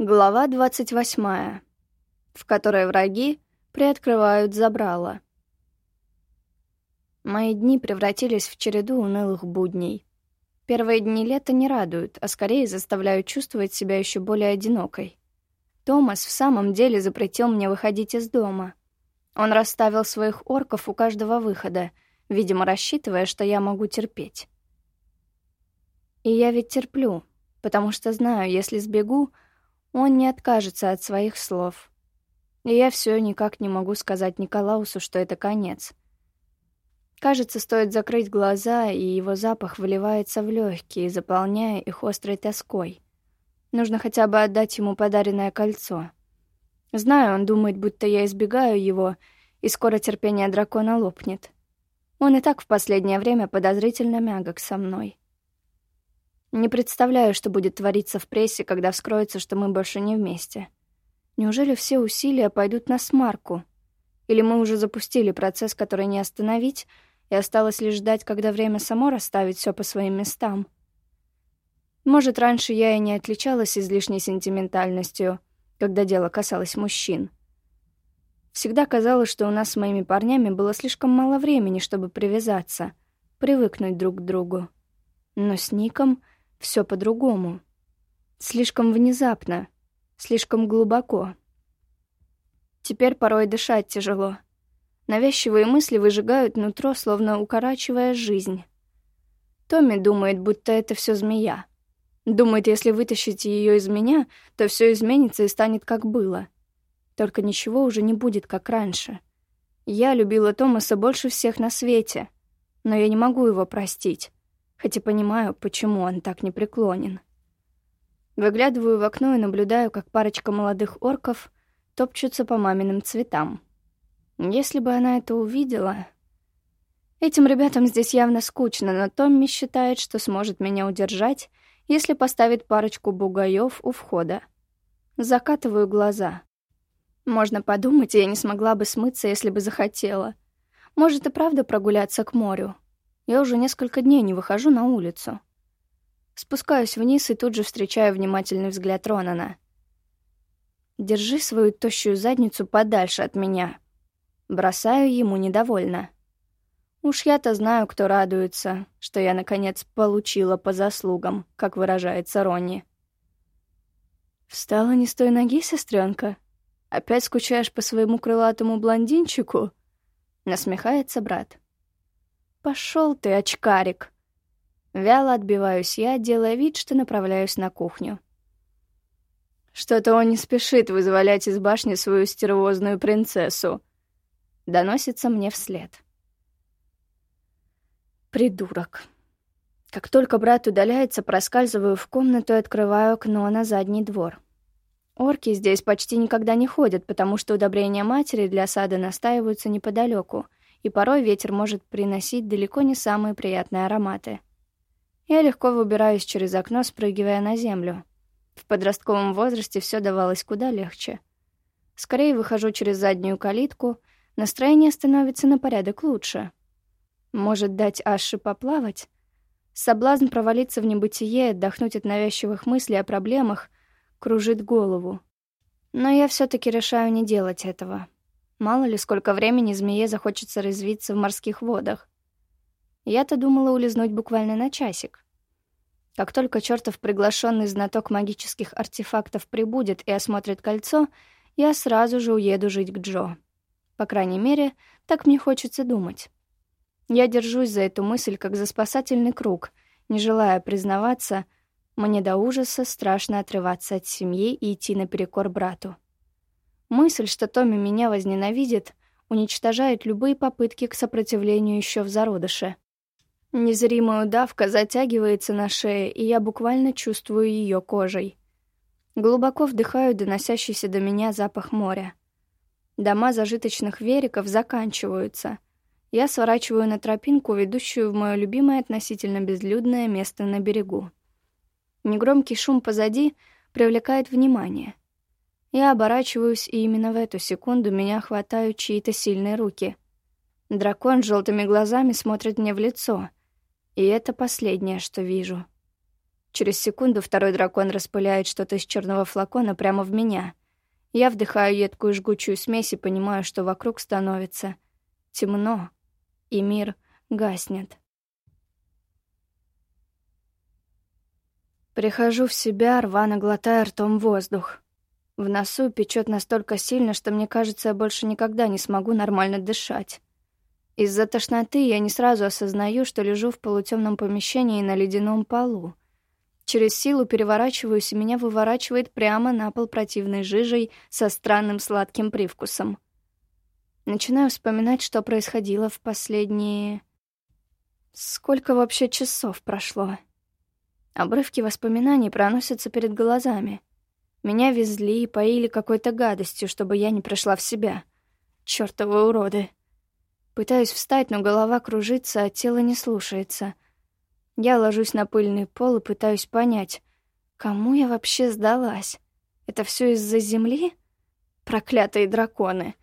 Глава 28, в которой враги приоткрывают забрала. Мои дни превратились в череду унылых будней. Первые дни лета не радуют, а скорее заставляют чувствовать себя еще более одинокой. Томас в самом деле запретил мне выходить из дома. Он расставил своих орков у каждого выхода, видимо, рассчитывая, что я могу терпеть. И я ведь терплю, потому что знаю, если сбегу — он не откажется от своих слов. И я все никак не могу сказать Николаусу, что это конец. Кажется, стоит закрыть глаза, и его запах выливается в легкие, заполняя их острой тоской. Нужно хотя бы отдать ему подаренное кольцо. Знаю, он думает, будто я избегаю его, и скоро терпение дракона лопнет. Он и так в последнее время подозрительно мягок со мной. Не представляю, что будет твориться в прессе, когда вскроется, что мы больше не вместе. Неужели все усилия пойдут на смарку? Или мы уже запустили процесс, который не остановить, и осталось лишь ждать, когда время само расставит все по своим местам? Может, раньше я и не отличалась излишней сентиментальностью, когда дело касалось мужчин. Всегда казалось, что у нас с моими парнями было слишком мало времени, чтобы привязаться, привыкнуть друг к другу. Но с Ником все по-другому. Слишком внезапно, слишком глубоко. Теперь порой дышать тяжело. Навязчивые мысли выжигают нутро, словно укорачивая жизнь. Томми думает, будто это все змея. Думает, если вытащить ее из меня, то все изменится и станет как было. Только ничего уже не будет, как раньше. Я любила Томаса больше всех на свете, но я не могу его простить хотя понимаю, почему он так непреклонен. Выглядываю в окно и наблюдаю, как парочка молодых орков топчутся по маминым цветам. Если бы она это увидела... Этим ребятам здесь явно скучно, но Томми считает, что сможет меня удержать, если поставит парочку бугаев у входа. Закатываю глаза. Можно подумать, я не смогла бы смыться, если бы захотела. Может и правда прогуляться к морю. Я уже несколько дней не выхожу на улицу. Спускаюсь вниз и тут же встречаю внимательный взгляд Ронана. «Держи свою тощую задницу подальше от меня». Бросаю ему недовольно. Уж я-то знаю, кто радуется, что я, наконец, получила по заслугам, как выражается Ронни. «Встала не с той ноги, сестренка? Опять скучаешь по своему крылатому блондинчику?» Насмехается брат. Пошел ты, очкарик!» Вяло отбиваюсь я, делая вид, что направляюсь на кухню. «Что-то он не спешит вызволять из башни свою стервозную принцессу», — доносится мне вслед. «Придурок». Как только брат удаляется, проскальзываю в комнату и открываю окно на задний двор. Орки здесь почти никогда не ходят, потому что удобрения матери для сада настаиваются неподалеку — и порой ветер может приносить далеко не самые приятные ароматы. Я легко выбираюсь через окно, спрыгивая на землю. В подростковом возрасте все давалось куда легче. Скорее выхожу через заднюю калитку, настроение становится на порядок лучше. Может дать Аше поплавать? Соблазн провалиться в небытие, отдохнуть от навязчивых мыслей о проблемах, кружит голову. Но я все таки решаю не делать этого. Мало ли, сколько времени змее захочется развиться в морских водах. Я-то думала улизнуть буквально на часик. Как только чертов приглашенный знаток магических артефактов прибудет и осмотрит кольцо, я сразу же уеду жить к Джо. По крайней мере, так мне хочется думать. Я держусь за эту мысль как за спасательный круг, не желая признаваться, мне до ужаса страшно отрываться от семьи и идти наперекор брату. Мысль, что Томми меня возненавидит, уничтожает любые попытки к сопротивлению еще в зародыше. Незримая удавка затягивается на шее, и я буквально чувствую ее кожей. Глубоко вдыхаю доносящийся до меня запах моря. Дома зажиточных вериков заканчиваются. Я сворачиваю на тропинку, ведущую в мое любимое относительно безлюдное место на берегу. Негромкий шум позади привлекает внимание. Я оборачиваюсь, и именно в эту секунду меня хватают чьи-то сильные руки. Дракон с желтыми глазами смотрит мне в лицо, и это последнее, что вижу. Через секунду второй дракон распыляет что-то из черного флакона прямо в меня. Я вдыхаю едкую жгучую смесь и понимаю, что вокруг становится темно, и мир гаснет. Прихожу в себя, рвано глотая ртом воздух. В носу печет настолько сильно, что мне кажется, я больше никогда не смогу нормально дышать. Из-за тошноты я не сразу осознаю, что лежу в полутемном помещении на ледяном полу. Через силу переворачиваюсь, и меня выворачивает прямо на пол противной жижей со странным сладким привкусом. Начинаю вспоминать, что происходило в последние... Сколько вообще часов прошло? Обрывки воспоминаний проносятся перед глазами. Меня везли и поили какой-то гадостью, чтобы я не пришла в себя. Чёртовы уроды. Пытаюсь встать, но голова кружится, а тело не слушается. Я ложусь на пыльный пол и пытаюсь понять, кому я вообще сдалась. Это все из-за земли? Проклятые драконы.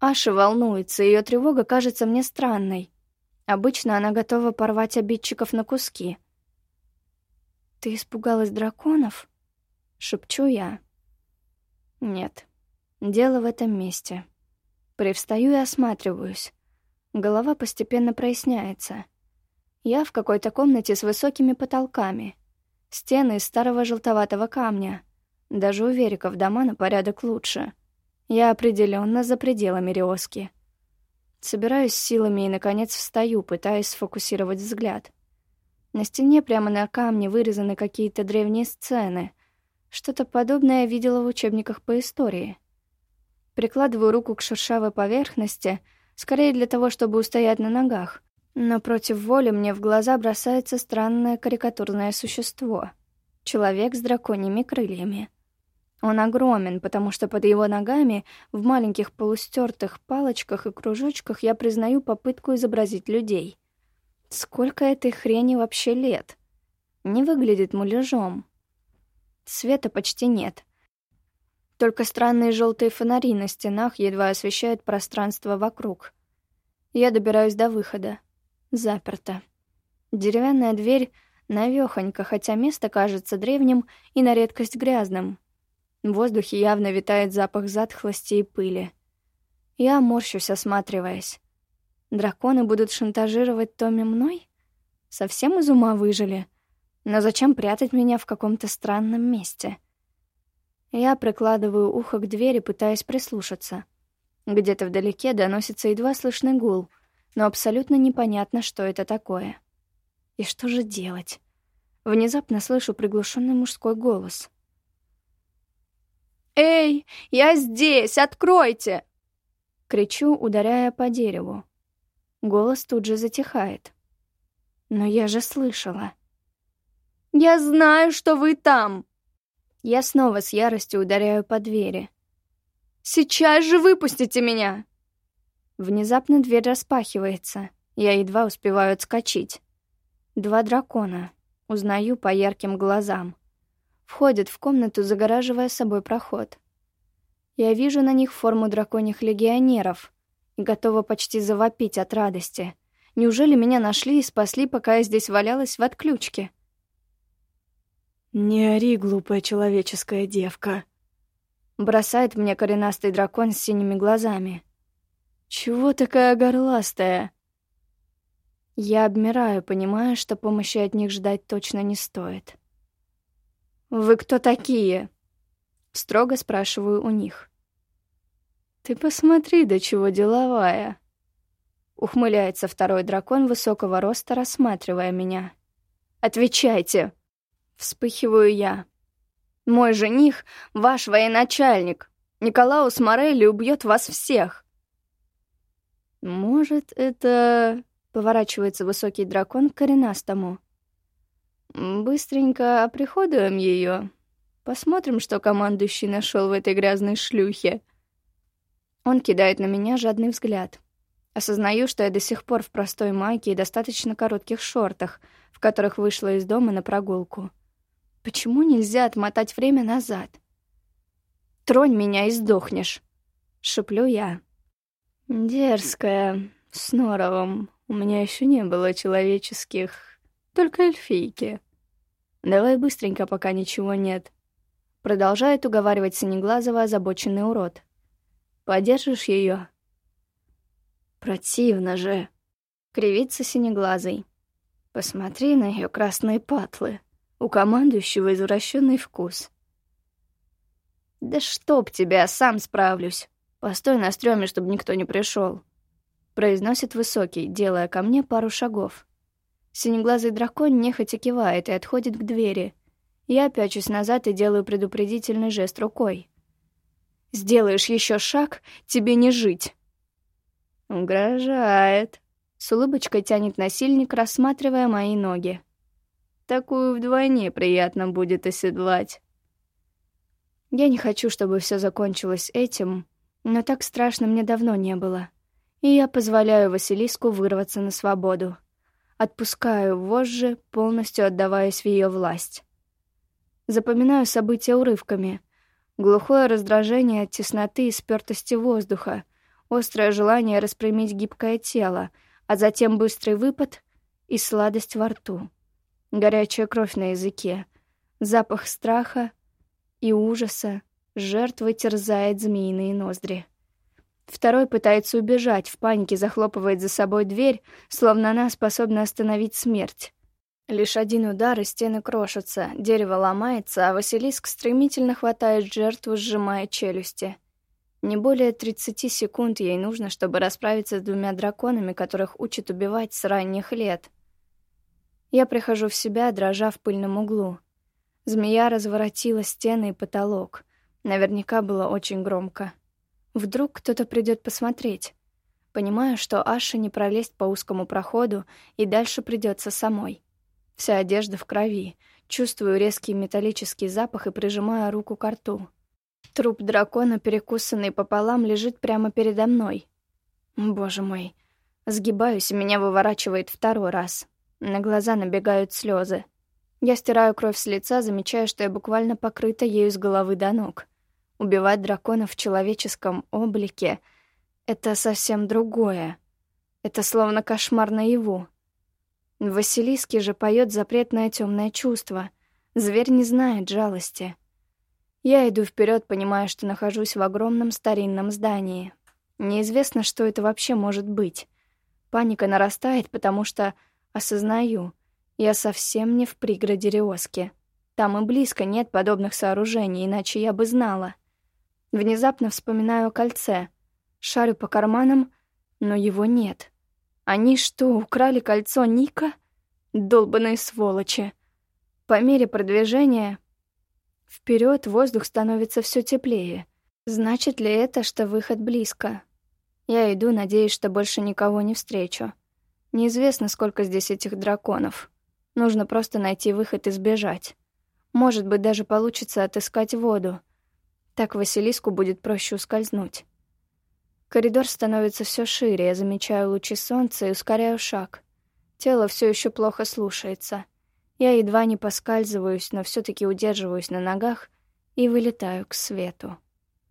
Аша волнуется, ее тревога кажется мне странной. Обычно она готова порвать обидчиков на куски — «Ты испугалась драконов?» — шепчу я. «Нет, дело в этом месте. Привстаю и осматриваюсь. Голова постепенно проясняется. Я в какой-то комнате с высокими потолками. Стены из старого желтоватого камня. Даже у Вериков дома на порядок лучше. Я определенно за пределами Риоски. Собираюсь силами и, наконец, встаю, пытаясь сфокусировать взгляд — на стене прямо на камне вырезаны какие-то древние сцены. Что-то подобное я видела в учебниках по истории. Прикладываю руку к шершавой поверхности, скорее для того, чтобы устоять на ногах. Но против воли мне в глаза бросается странное карикатурное существо. Человек с драконьими крыльями. Он огромен, потому что под его ногами в маленьких полустертых палочках и кружочках я признаю попытку изобразить людей — Сколько этой хрени вообще лет? Не выглядит муляжом. Света почти нет. Только странные желтые фонари на стенах едва освещают пространство вокруг. Я добираюсь до выхода. Заперто. Деревянная дверь навёхонько, хотя место кажется древним и на редкость грязным. В воздухе явно витает запах затхлости и пыли. Я морщусь, осматриваясь. Драконы будут шантажировать Томми мной? Совсем из ума выжили? Но зачем прятать меня в каком-то странном месте? Я прикладываю ухо к двери, пытаясь прислушаться. Где-то вдалеке доносится едва слышный гул, но абсолютно непонятно, что это такое. И что же делать? Внезапно слышу приглушенный мужской голос. «Эй, я здесь! Откройте!» Кричу, ударяя по дереву. Голос тут же затихает. Но я же слышала. «Я знаю, что вы там!» Я снова с яростью ударяю по двери. «Сейчас же выпустите меня!» Внезапно дверь распахивается. Я едва успеваю отскочить. Два дракона. Узнаю по ярким глазам. Входят в комнату, загораживая собой проход. Я вижу на них форму драконьих легионеров, и готова почти завопить от радости. Неужели меня нашли и спасли, пока я здесь валялась в отключке? «Не ори, глупая человеческая девка», — бросает мне коренастый дракон с синими глазами. «Чего такая горластая?» Я обмираю, понимая, что помощи от них ждать точно не стоит. «Вы кто такие?» — строго спрашиваю у них. «Ты посмотри, до чего деловая!» Ухмыляется второй дракон высокого роста, рассматривая меня. «Отвечайте!» Вспыхиваю я. «Мой жених — ваш военачальник. Николаус Морелли убьет вас всех!» «Может, это...» — поворачивается высокий дракон к коренастому. «Быстренько оприходуем ее. Посмотрим, что командующий нашел в этой грязной шлюхе». Он кидает на меня жадный взгляд. Осознаю, что я до сих пор в простой майке и достаточно коротких шортах, в которых вышла из дома на прогулку. Почему нельзя отмотать время назад? «Тронь меня и сдохнешь», — шеплю я. «Дерзкая, с норовом. У меня еще не было человеческих, только эльфийки». Давай быстренько, пока ничего нет. Продолжает уговаривать Синеглазого озабоченный урод. Подержишь ее? Противно же. Кривится Синеглазый. Посмотри на ее красные патлы. У командующего извращенный вкус. Да чтоб тебя, сам справлюсь. Постой на стреме, чтобы никто не пришел. Произносит высокий, делая ко мне пару шагов. Синеглазый дракон нехотя кивает и отходит к двери. Я пячусь назад и делаю предупредительный жест рукой. «Сделаешь еще шаг, тебе не жить!» «Угрожает!» — с улыбочкой тянет насильник, рассматривая мои ноги. «Такую вдвойне приятно будет оседлать!» Я не хочу, чтобы все закончилось этим, но так страшно мне давно не было. И я позволяю Василиску вырваться на свободу. Отпускаю вожжи, полностью отдаваясь в ее власть. Запоминаю события урывками. Глухое раздражение от тесноты и спёртости воздуха, острое желание распрямить гибкое тело, а затем быстрый выпад и сладость во рту. Горячая кровь на языке, запах страха и ужаса, жертвы терзает змеиные ноздри. Второй пытается убежать, в панике захлопывает за собой дверь, словно она способна остановить смерть. Лишь один удар, и стены крошатся, дерево ломается, а Василиск стремительно хватает жертву, сжимая челюсти. Не более 30 секунд ей нужно, чтобы расправиться с двумя драконами, которых учат убивать с ранних лет. Я прихожу в себя, дрожа в пыльном углу. Змея разворотила стены и потолок. Наверняка было очень громко. Вдруг кто-то придет посмотреть. Понимаю, что Аша не пролезть по узкому проходу, и дальше придется самой. Вся одежда в крови. Чувствую резкий металлический запах и прижимаю руку к рту. Труп дракона, перекусанный пополам, лежит прямо передо мной. Боже мой. Сгибаюсь, и меня выворачивает второй раз. На глаза набегают слезы. Я стираю кровь с лица, замечая, что я буквально покрыта ею с головы до ног. Убивать дракона в человеческом облике — это совсем другое. Это словно кошмар наяву. В Василиске же поет запретное темное чувство. Зверь не знает жалости. Я иду вперед, понимая, что нахожусь в огромном старинном здании. Неизвестно, что это вообще может быть. Паника нарастает, потому что осознаю, я совсем не в пригороде Риоски. Там и близко нет подобных сооружений, иначе я бы знала. Внезапно вспоминаю о кольце. Шарю по карманам, но его нет. Они что, украли кольцо Ника? Долбаные сволочи. По мере продвижения вперед воздух становится все теплее. Значит ли это, что выход близко? Я иду, надеясь, что больше никого не встречу. Неизвестно, сколько здесь этих драконов. Нужно просто найти выход и сбежать. Может быть, даже получится отыскать воду — так Василиску будет проще ускользнуть. Коридор становится все шире, я замечаю лучи солнца и ускоряю шаг. Тело все еще плохо слушается. Я едва не поскальзываюсь, но все таки удерживаюсь на ногах и вылетаю к свету.